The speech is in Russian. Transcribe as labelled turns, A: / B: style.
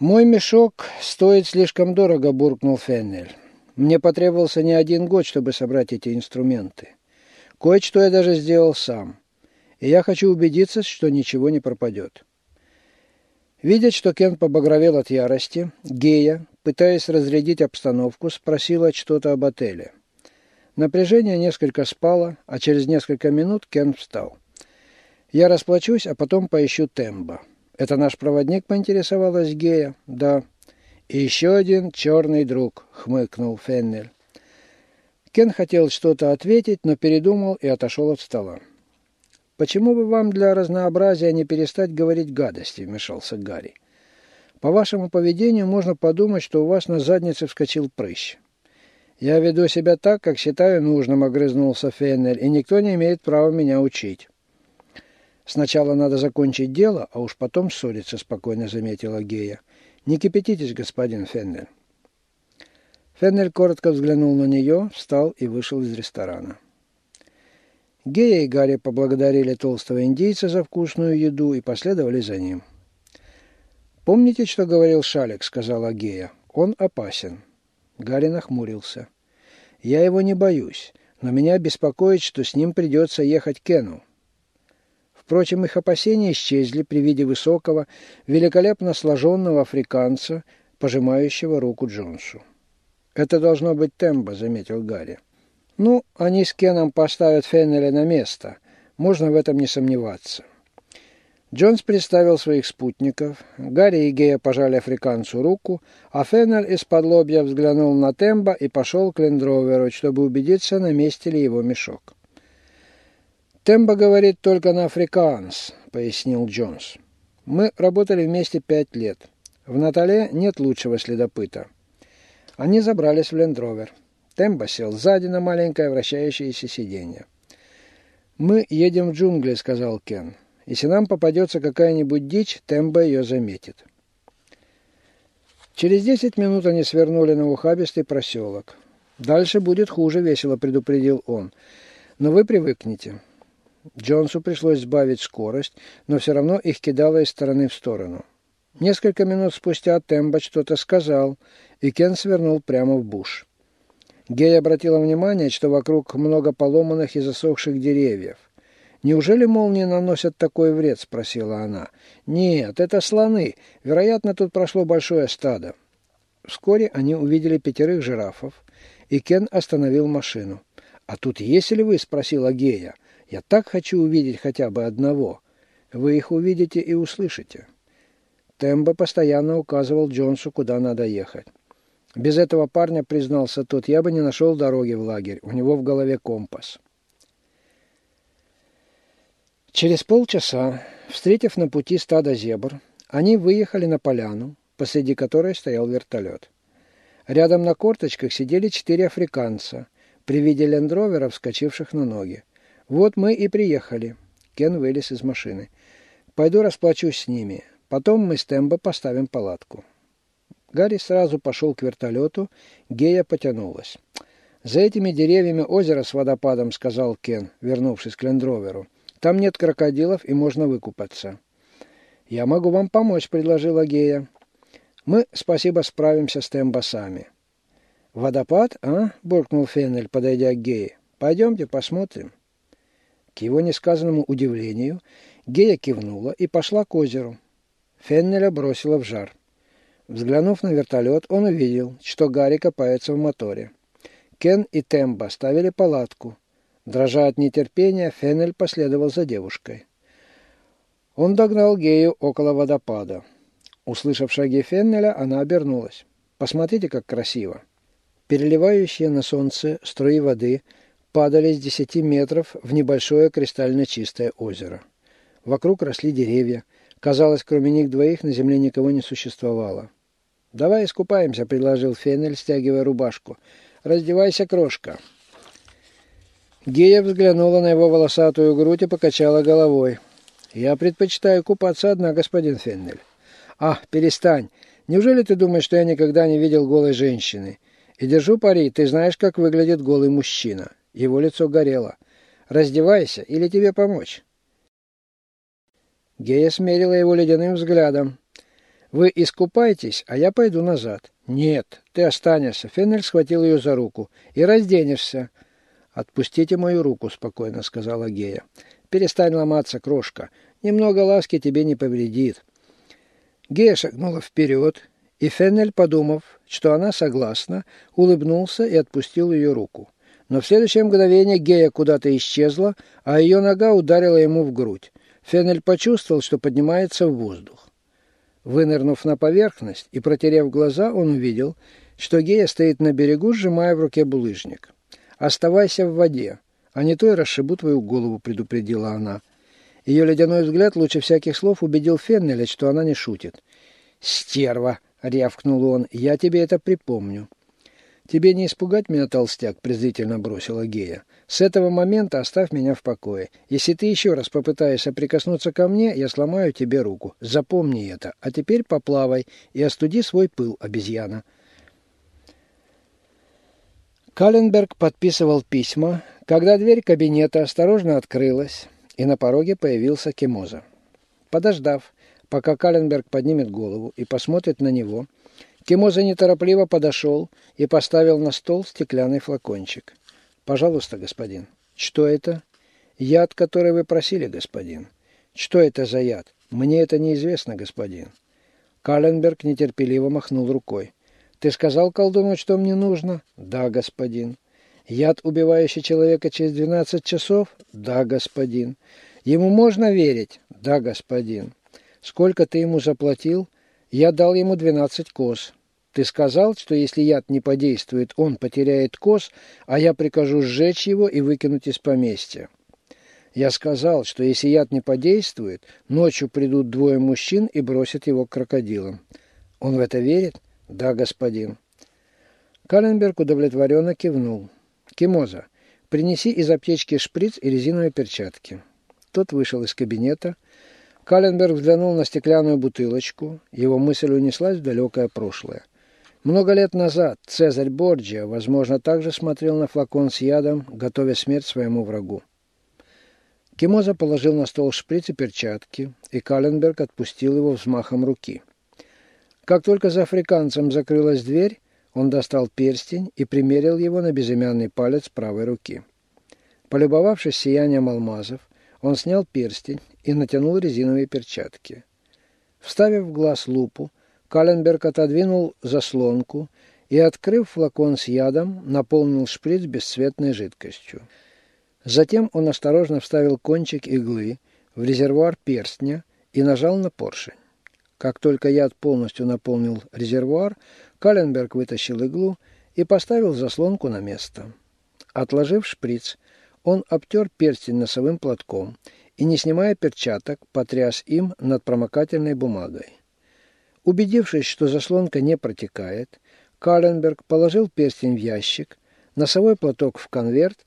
A: «Мой мешок стоит слишком дорого», – буркнул Феннель. «Мне потребовался не один год, чтобы собрать эти инструменты. Кое-что я даже сделал сам. И я хочу убедиться, что ничего не пропадет». Видя, что Кен побагровел от ярости, Гея, пытаясь разрядить обстановку, спросила что-то об отеле. Напряжение несколько спало, а через несколько минут Кен встал. «Я расплачусь, а потом поищу Тембо». «Это наш проводник?» – поинтересовалась Гея. «Да». «И еще один черный друг», – хмыкнул Феннель. Кен хотел что-то ответить, но передумал и отошел от стола. «Почему бы вам для разнообразия не перестать говорить гадости?» – вмешался Гарри. «По вашему поведению можно подумать, что у вас на заднице вскочил прыщ». «Я веду себя так, как считаю нужным», – огрызнулся Феннель, – «и никто не имеет права меня учить». «Сначала надо закончить дело, а уж потом ссориться», – спокойно заметила Гея. «Не кипятитесь, господин Феннель». Феннель коротко взглянул на нее, встал и вышел из ресторана. Гея и Гарри поблагодарили толстого индейца за вкусную еду и последовали за ним. «Помните, что говорил Шалик?» — сказала Гея. «Он опасен». Гарри нахмурился. «Я его не боюсь, но меня беспокоит, что с ним придется ехать Кену». Впрочем, их опасения исчезли при виде высокого, великолепно сложенного африканца, пожимающего руку Джонсу. «Это должно быть Тембо», — заметил Гарри. Ну, они с Кеном поставят Феннеля на место. Можно в этом не сомневаться. Джонс представил своих спутников. Гарри и Гея пожали африканцу руку, а Феннель из-под лобья взглянул на Темба и пошел к Лендроверу, чтобы убедиться, на месте ли его мешок. «Темба говорит только на африканс», — пояснил Джонс. «Мы работали вместе пять лет. В Натале нет лучшего следопыта». Они забрались в Лендровер. Тембо сел сзади на маленькое вращающееся сиденье. «Мы едем в джунгли», — сказал Кен. «Если нам попадется какая-нибудь дичь, Тембо ее заметит». Через десять минут они свернули на ухабистый проселок. «Дальше будет хуже», — весело предупредил он. «Но вы привыкнете». Джонсу пришлось сбавить скорость, но все равно их кидало из стороны в сторону. Несколько минут спустя Тембо что-то сказал, и Кен свернул прямо в буш. Гей обратила внимание, что вокруг много поломанных и засохших деревьев. «Неужели молнии наносят такой вред?» – спросила она. «Нет, это слоны. Вероятно, тут прошло большое стадо». Вскоре они увидели пятерых жирафов, и Кен остановил машину. «А тут есть ли вы?» – спросила Гея. «Я так хочу увидеть хотя бы одного. Вы их увидите и услышите». Тембо постоянно указывал Джонсу, куда надо ехать. Без этого парня, признался тот, я бы не нашел дороги в лагерь. У него в голове компас. Через полчаса, встретив на пути стадо зебр, они выехали на поляну, посреди которой стоял вертолет. Рядом на корточках сидели четыре африканца, при виде лендровера, вскочивших на ноги. «Вот мы и приехали». Кен вылез из машины. «Пойду расплачусь с ними. Потом мы с Тембо поставим палатку». Гарри сразу пошел к вертолету, Гея потянулась. «За этими деревьями озеро с водопадом», — сказал Кен, вернувшись к лендроверу. «Там нет крокодилов и можно выкупаться». «Я могу вам помочь», — предложила Гея. «Мы, спасибо, справимся с тембасами». «Водопад, а?» — буркнул Феннель, подойдя к Гее. «Пойдемте посмотрим». К его несказанному удивлению Гея кивнула и пошла к озеру. Феннеля бросила в жар. Взглянув на вертолет, он увидел, что Гарри копается в моторе. Кен и Темба ставили палатку. Дрожа от нетерпения, Феннель последовал за девушкой. Он догнал Гею около водопада. Услышав шаги Феннеля, она обернулась. «Посмотрите, как красиво!» Переливающие на солнце струи воды падали с десяти метров в небольшое кристально чистое озеро. Вокруг росли деревья. Казалось, кроме них двоих на земле никого не существовало. «Давай искупаемся», — предложил Фенель, стягивая рубашку. «Раздевайся, крошка». Гея взглянула на его волосатую грудь и покачала головой. «Я предпочитаю купаться одна, господин Феннель». «А, перестань. Неужели ты думаешь, что я никогда не видел голой женщины? И держу пари, ты знаешь, как выглядит голый мужчина». Его лицо горело. «Раздевайся, или тебе помочь?» Гея смерила его ледяным взглядом. Вы искупайтесь, а я пойду назад. Нет, ты останешься. Феннель схватил ее за руку. И разденешься. Отпустите мою руку, спокойно сказала Гея. Перестань ломаться, крошка. Немного ласки тебе не повредит. Гея шагнула вперед, и Феннель, подумав, что она согласна, улыбнулся и отпустил ее руку. Но в следующее мгновение Гея куда-то исчезла, а ее нога ударила ему в грудь. Феннель почувствовал, что поднимается в воздух. Вынырнув на поверхность и протерев глаза, он увидел, что Гея стоит на берегу, сжимая в руке булыжник. «Оставайся в воде, а не то и расшибу твою голову», — предупредила она. Ее ледяной взгляд лучше всяких слов убедил Феннеля, что она не шутит. «Стерва!» — рявкнул он. «Я тебе это припомню». «Тебе не испугать меня, толстяк?» – презрительно бросила Гея. «С этого момента оставь меня в покое. Если ты еще раз попытаешься прикоснуться ко мне, я сломаю тебе руку. Запомни это. А теперь поплавай и остуди свой пыл, обезьяна». Каленберг подписывал письма, когда дверь кабинета осторожно открылась, и на пороге появился Кемоза. Подождав, пока Каленберг поднимет голову и посмотрит на него – Кимоза неторопливо подошел и поставил на стол стеклянный флакончик. «Пожалуйста, господин». «Что это?» «Яд, который вы просили, господин». «Что это за яд?» «Мне это неизвестно, господин». Каленберг нетерпеливо махнул рукой. «Ты сказал колдуну, что мне нужно?» «Да, господин». «Яд, убивающий человека через двенадцать часов?» «Да, господин». «Ему можно верить?» «Да, господин». «Сколько ты ему заплатил?» Я дал ему двенадцать коз. Ты сказал, что если яд не подействует, он потеряет коз, а я прикажу сжечь его и выкинуть из поместья. Я сказал, что если яд не подействует, ночью придут двое мужчин и бросят его к крокодилам. Он в это верит? Да, господин. Каленберг удовлетворенно кивнул. Кимоза, принеси из аптечки шприц и резиновые перчатки. Тот вышел из кабинета, Каленберг взглянул на стеклянную бутылочку. Его мысль унеслась в далекое прошлое. Много лет назад Цезарь Борджиа, возможно, также смотрел на флакон с ядом, готовя смерть своему врагу. Кимоза положил на стол шприц и перчатки, и Каленберг отпустил его взмахом руки. Как только за африканцем закрылась дверь, он достал перстень и примерил его на безымянный палец правой руки. Полюбовавшись сиянием алмазов, он снял перстень и натянул резиновые перчатки. Вставив в глаз лупу, Каленберг отодвинул заслонку и, открыв флакон с ядом, наполнил шприц бесцветной жидкостью. Затем он осторожно вставил кончик иглы в резервуар перстня и нажал на поршень. Как только яд полностью наполнил резервуар, Каленберг вытащил иглу и поставил заслонку на место. Отложив шприц, он обтер перстень носовым платком и, не снимая перчаток, потряс им над промокательной бумагой. Убедившись, что заслонка не протекает, Каленберг положил перстень в ящик, носовой платок в конверт